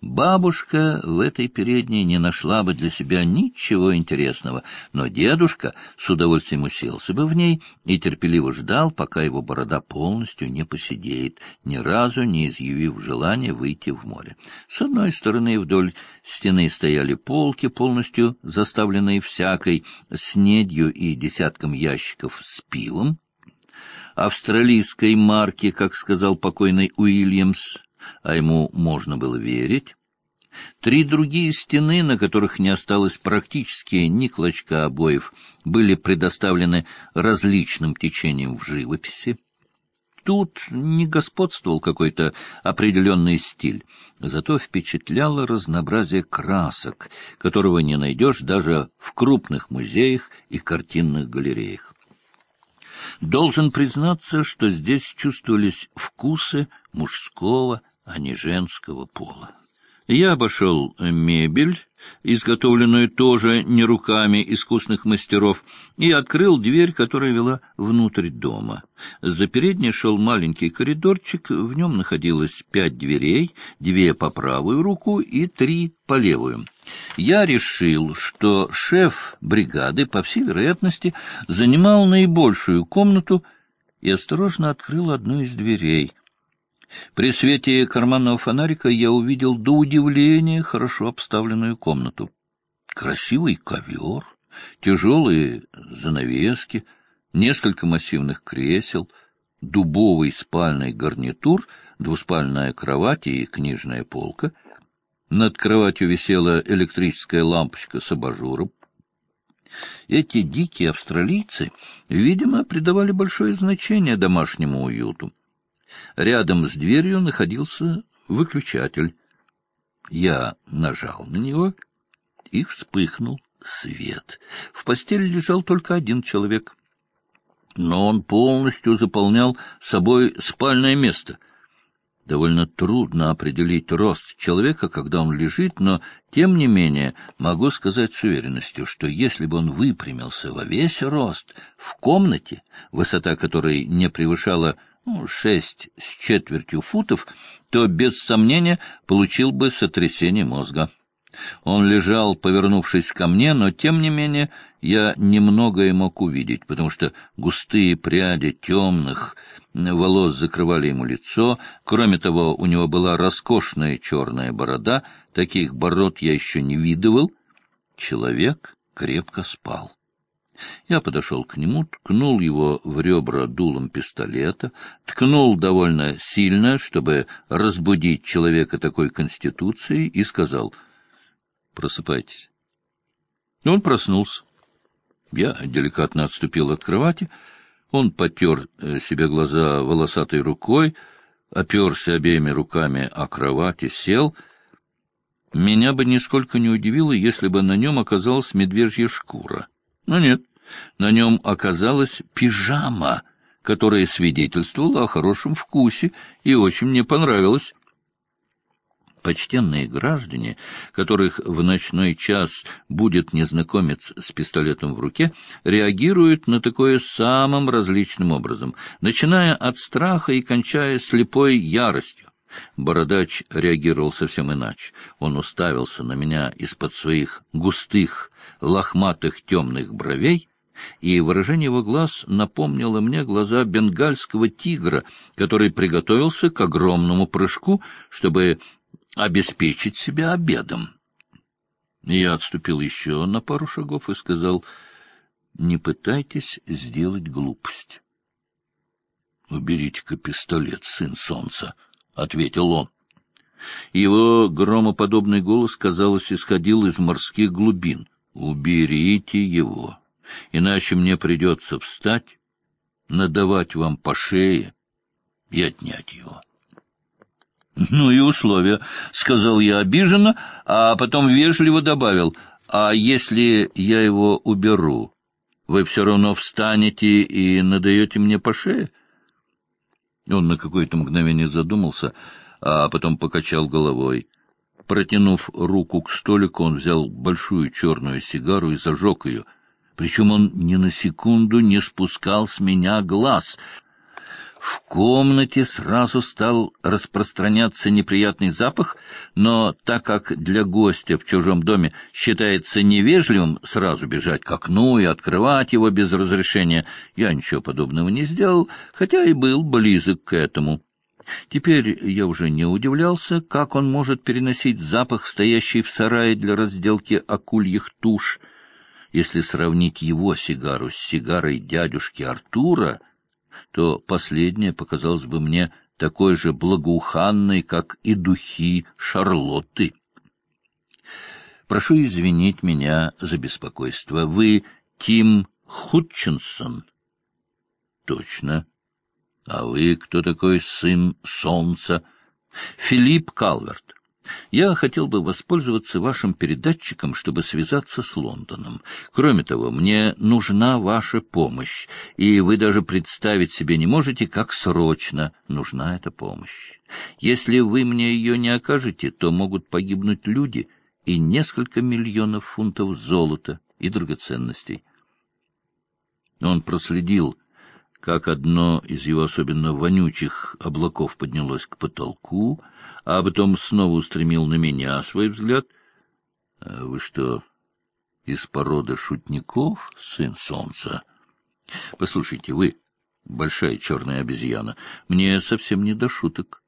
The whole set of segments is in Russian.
Бабушка в этой передней не нашла бы для себя ничего интересного, но дедушка с удовольствием уселся бы в ней и терпеливо ждал, пока его борода полностью не посидеет, ни разу не изъявив желания выйти в море. С одной стороны вдоль стены стояли полки, полностью заставленные всякой снедью и десятком ящиков с пивом, австралийской марки, как сказал покойный Уильямс, а ему можно было верить. Три другие стены, на которых не осталось практически ни клочка обоев, были предоставлены различным течением в живописи. Тут не господствовал какой-то определенный стиль, зато впечатляло разнообразие красок, которого не найдешь даже в крупных музеях и картинных галереях. Должен признаться, что здесь чувствовались вкусы мужского, а не женского пола. Я обошел мебель, изготовленную тоже не руками искусных мастеров, и открыл дверь, которая вела внутрь дома. За передней шел маленький коридорчик, в нем находилось пять дверей, две по правую руку и три по левую. Я решил, что шеф бригады, по всей вероятности, занимал наибольшую комнату и осторожно открыл одну из дверей — при свете карманного фонарика я увидел до удивления хорошо обставленную комнату. Красивый ковер, тяжелые занавески, несколько массивных кресел, дубовый спальный гарнитур, двуспальная кровать и книжная полка. Над кроватью висела электрическая лампочка с абажуром. Эти дикие австралийцы, видимо, придавали большое значение домашнему уюту. Рядом с дверью находился выключатель. Я нажал на него, и вспыхнул свет. В постели лежал только один человек. Но он полностью заполнял собой спальное место. Довольно трудно определить рост человека, когда он лежит, но, тем не менее, могу сказать с уверенностью, что если бы он выпрямился во весь рост в комнате, высота которой не превышала шесть с четвертью футов, то без сомнения получил бы сотрясение мозга. Он лежал, повернувшись ко мне, но, тем не менее, я немногое мог увидеть, потому что густые пряди темных волос закрывали ему лицо. Кроме того, у него была роскошная черная борода, таких бород я еще не видывал. Человек крепко спал. Я подошел к нему, ткнул его в ребра дулом пистолета, ткнул довольно сильно, чтобы разбудить человека такой конституции, и сказал «Просыпайтесь». Он проснулся. Я деликатно отступил от кровати. Он потер э, себе глаза волосатой рукой, оперся обеими руками о кровать и сел. Меня бы нисколько не удивило, если бы на нем оказалась медвежья шкура. Но нет. На нем оказалась пижама, которая свидетельствовала о хорошем вкусе и очень мне понравилась. Почтенные граждане, которых в ночной час будет незнакомец с пистолетом в руке, реагируют на такое самым различным образом, начиная от страха и кончая слепой яростью. Бородач реагировал совсем иначе. Он уставился на меня из-под своих густых, лохматых темных бровей и выражение его глаз напомнило мне глаза бенгальского тигра, который приготовился к огромному прыжку, чтобы обеспечить себя обедом. Я отступил еще на пару шагов и сказал, «Не пытайтесь сделать глупость». «Уберите-ка пистолет, сын солнца», — ответил он. Его громоподобный голос, казалось, исходил из морских глубин. «Уберите его» иначе мне придется встать, надавать вам по шее и отнять его. — Ну и условия, — сказал я обиженно, а потом вежливо добавил, — а если я его уберу, вы все равно встанете и надаете мне по шее? Он на какое-то мгновение задумался, а потом покачал головой. Протянув руку к столику, он взял большую черную сигару и зажег ее — причем он ни на секунду не спускал с меня глаз. В комнате сразу стал распространяться неприятный запах, но так как для гостя в чужом доме считается невежливым сразу бежать к окну и открывать его без разрешения, я ничего подобного не сделал, хотя и был близок к этому. Теперь я уже не удивлялся, как он может переносить запах, стоящий в сарае для разделки акульих туш. Если сравнить его сигару с сигарой дядюшки Артура, то последняя показалась бы мне такой же благоуханной, как и духи Шарлотты. Прошу извинить меня за беспокойство. Вы Тим Хутчинсон? Точно. А вы кто такой сын солнца? Филипп Калверт. Я хотел бы воспользоваться вашим передатчиком, чтобы связаться с Лондоном. Кроме того, мне нужна ваша помощь, и вы даже представить себе не можете, как срочно нужна эта помощь. Если вы мне ее не окажете, то могут погибнуть люди и несколько миллионов фунтов золота и драгоценностей. Он проследил как одно из его особенно вонючих облаков поднялось к потолку, а потом снова устремил на меня свой взгляд. «А — Вы что, из породы шутников, сын солнца? — Послушайте, вы, большая черная обезьяна, мне совсем не до шуток.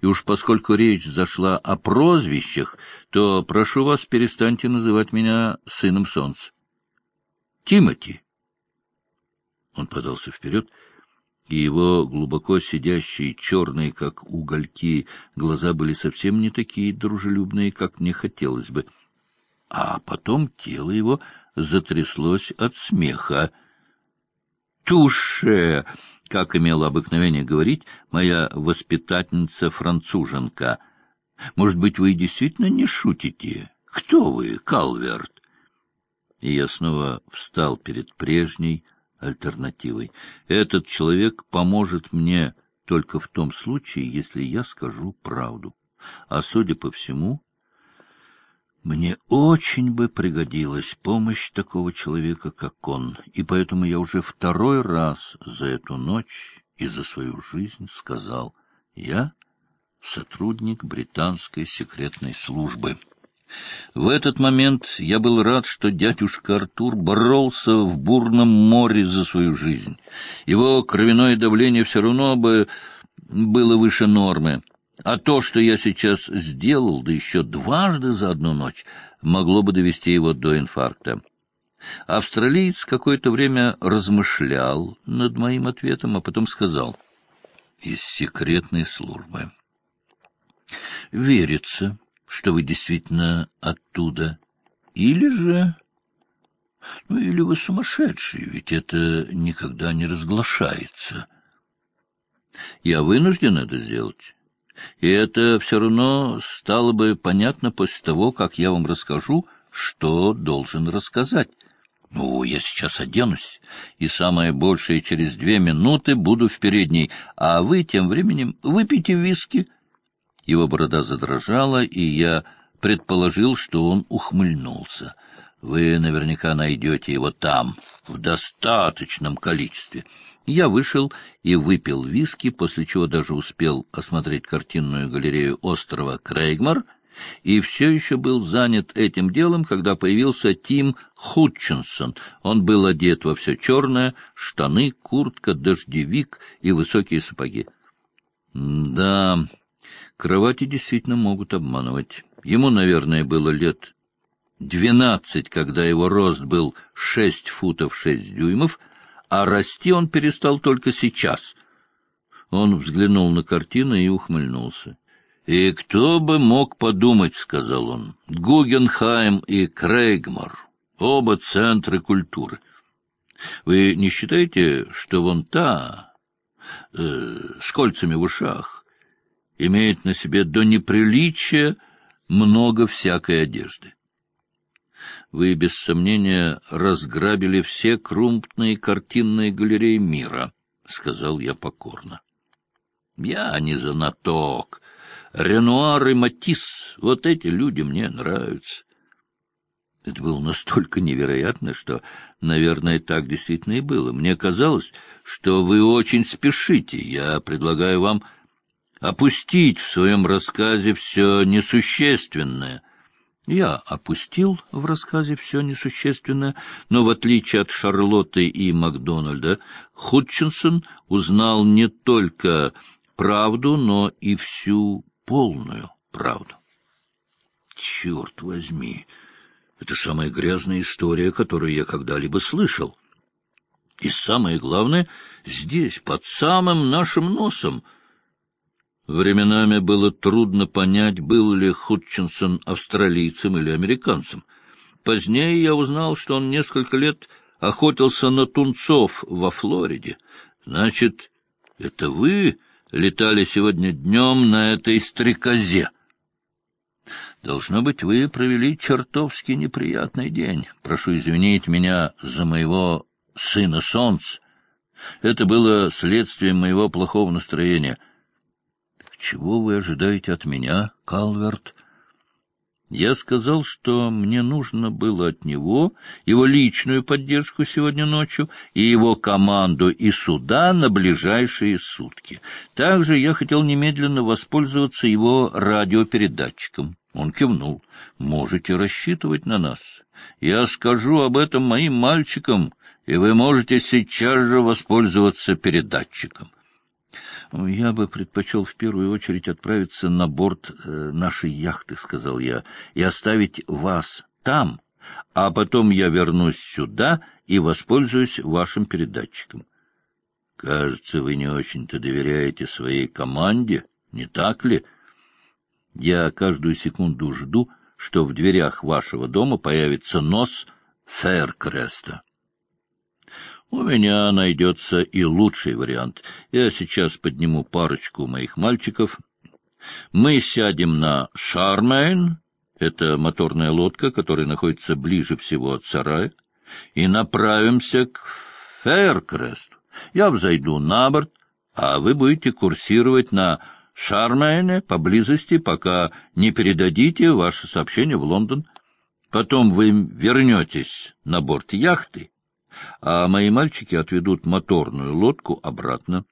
И уж поскольку речь зашла о прозвищах, то прошу вас, перестаньте называть меня сыном солнца. Тимати. Он подался вперед, и его глубоко сидящие, черные, как угольки, глаза были совсем не такие дружелюбные, как мне хотелось бы. А потом тело его затряслось от смеха. «Туше!» — как имела обыкновение говорить моя воспитательница-француженка. «Может быть, вы действительно не шутите? Кто вы, Калверт?» И я снова встал перед прежней, альтернативой. Этот человек поможет мне только в том случае, если я скажу правду. А судя по всему, мне очень бы пригодилась помощь такого человека, как он, и поэтому я уже второй раз за эту ночь и за свою жизнь сказал «Я сотрудник британской секретной службы». В этот момент я был рад, что дядюшка Артур боролся в бурном море за свою жизнь. Его кровяное давление все равно бы было выше нормы. А то, что я сейчас сделал, да еще дважды за одну ночь, могло бы довести его до инфаркта. Австралиец какое-то время размышлял над моим ответом, а потом сказал «Из секретной службы». «Верится» что вы действительно оттуда. Или же... Ну, или вы сумасшедший, ведь это никогда не разглашается. Я вынужден это сделать. И это все равно стало бы понятно после того, как я вам расскажу, что должен рассказать. Ну, я сейчас оденусь, и самое большее через две минуты буду в передней, а вы тем временем выпейте виски — его борода задрожала, и я предположил, что он ухмыльнулся. Вы наверняка найдете его там, в достаточном количестве. Я вышел и выпил виски, после чего даже успел осмотреть картинную галерею острова Крейгмар, и все еще был занят этим делом, когда появился Тим Хутчинсон. Он был одет во все черное, штаны, куртка, дождевик и высокие сапоги. Да, Кровати действительно могут обманывать. Ему, наверное, было лет двенадцать, когда его рост был шесть футов шесть дюймов, а расти он перестал только сейчас. Он взглянул на картину и ухмыльнулся. «И кто бы мог подумать, — сказал он, — Гугенхайм и Крейгмор, оба центры культуры. Вы не считаете, что вон та, э, с кольцами в ушах, имеет на себе до неприличия много всякой одежды. Вы, без сомнения, разграбили все крупные картинные галереи мира, — сказал я покорно. Я не знаток. Ренуар и Матисс — вот эти люди мне нравятся. Это было настолько невероятно, что, наверное, так действительно и было. Мне казалось, что вы очень спешите. Я предлагаю вам опустить в своем рассказе все несущественное. Я опустил в рассказе все несущественное, но в отличие от Шарлотты и Макдональда, Хутчинсон узнал не только правду, но и всю полную правду. Черт возьми! Это самая грязная история, которую я когда-либо слышал. И самое главное, здесь, под самым нашим носом. Временами было трудно понять, был ли Хутчинсон австралийцем или американцем. Позднее я узнал, что он несколько лет охотился на тунцов во Флориде. Значит, это вы летали сегодня днем на этой стрекозе? Должно быть, вы провели чертовски неприятный день. Прошу извинить меня за моего сына Солнца. Это было следствием моего плохого настроения. Чего вы ожидаете от меня, Калверт? Я сказал, что мне нужно было от него его личную поддержку сегодня ночью и его команду и суда на ближайшие сутки. Также я хотел немедленно воспользоваться его радиопередатчиком. Он кивнул. «Можете рассчитывать на нас. Я скажу об этом моим мальчикам, и вы можете сейчас же воспользоваться передатчиком». «Я бы предпочел в первую очередь отправиться на борт э, нашей яхты», — сказал я, — «и оставить вас там, а потом я вернусь сюда и воспользуюсь вашим передатчиком». «Кажется, вы не очень-то доверяете своей команде, не так ли?» Я каждую секунду жду, что в дверях вашего дома появится нос Фэркреста. У меня найдется и лучший вариант. Я сейчас подниму парочку моих мальчиков. Мы сядем на Шармейн, это моторная лодка, которая находится ближе всего от сарая, и направимся к Фэркресту. Я взойду на борт, а вы будете курсировать на Шармейне поблизости, пока не передадите ваше сообщение в Лондон. Потом вы вернетесь на борт яхты, а мои мальчики отведут моторную лодку обратно.